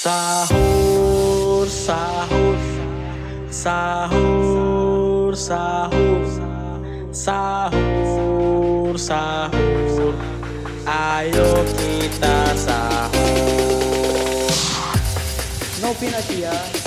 Sahur, sahur, sahur, sahur, sahur, sahur. Ayo kita sahur. No pinatia. Ya.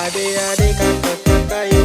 Ade ade kakakakayo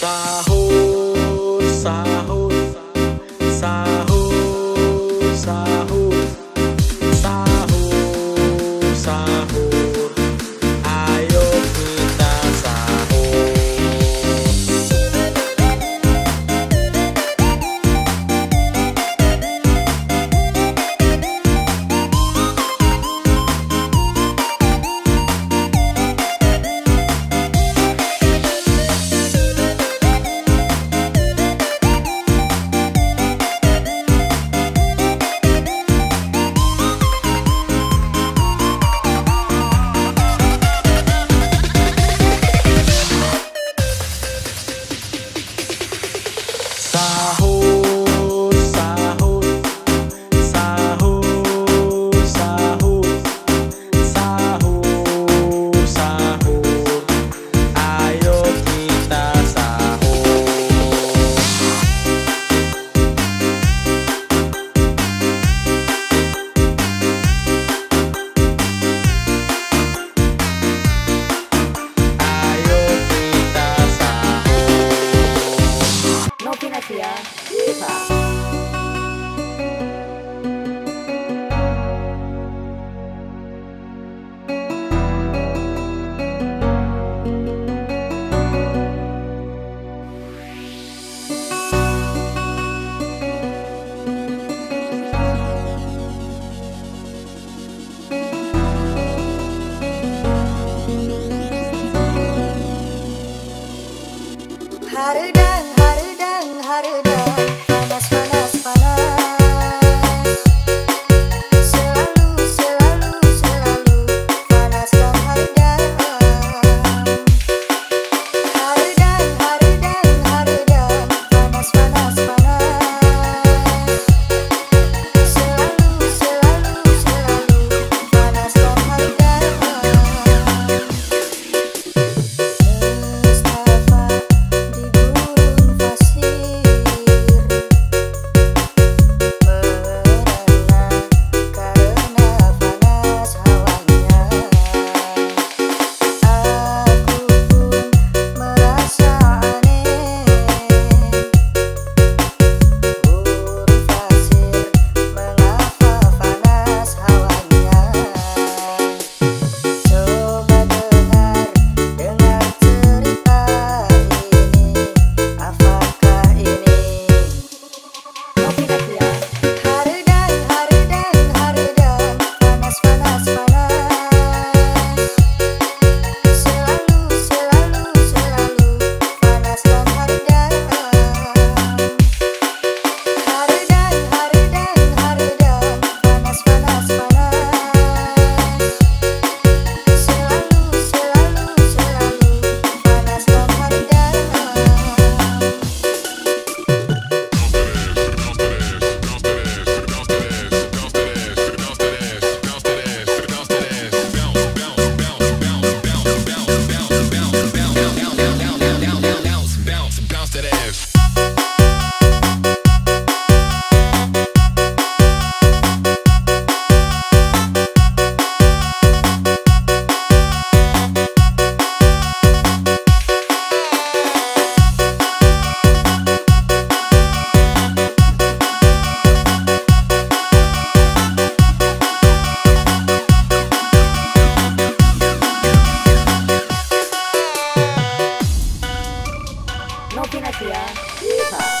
Saho. Yeehaw!